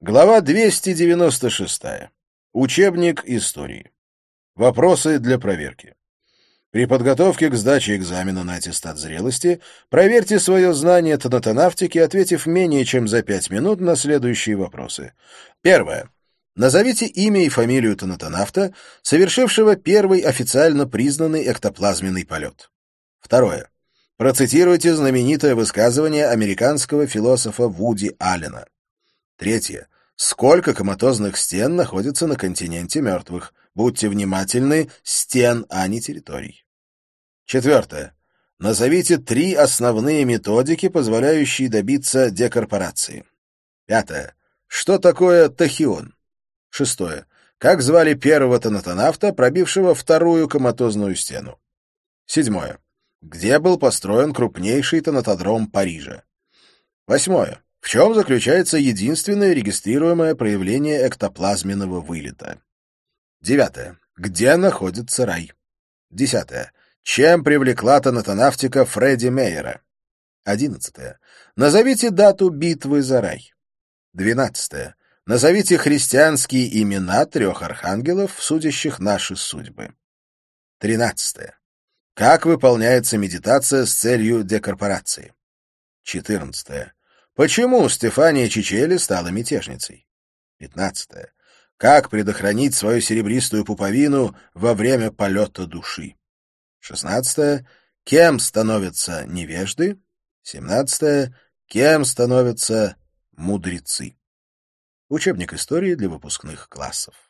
Глава 296. Учебник истории. Вопросы для проверки. При подготовке к сдаче экзамена на аттестат зрелости проверьте свое знание тонатонавтики, ответив менее чем за пять минут на следующие вопросы. Первое. Назовите имя и фамилию тонатонавта, совершившего первый официально признанный эктоплазменный полет. Второе. Процитируйте знаменитое высказывание американского философа Вуди Аллена. Третье. Сколько коматозных стен находится на континенте мертвых? Будьте внимательны, стен, а не территорий. Четвертое. Назовите три основные методики, позволяющие добиться декорпорации. Пятое. Что такое тахион? Шестое. Как звали первого тонатонавта, пробившего вторую коматозную стену? Седьмое. Где был построен крупнейший тонатодром Парижа? Восьмое. В чем заключается единственное регистрируемое проявление эктоплазменного вылета? Девятое. Где находится рай? Десятое. Чем привлекла тонатонавтика Фредди Мейера? Одиннадцатое. Назовите дату битвы за рай. Двенадцатое. Назовите христианские имена трех архангелов, судящих наши судьбы. Тринадцатое. Как выполняется медитация с целью декорпорации? Четырнадцатое. Почему Стефания Чичели стала мятежницей? 15. Как предохранить свою серебристую пуповину во время полета души? 16. Кем становятся невежды? 17. Кем становятся мудрецы? Учебник истории для выпускных классов.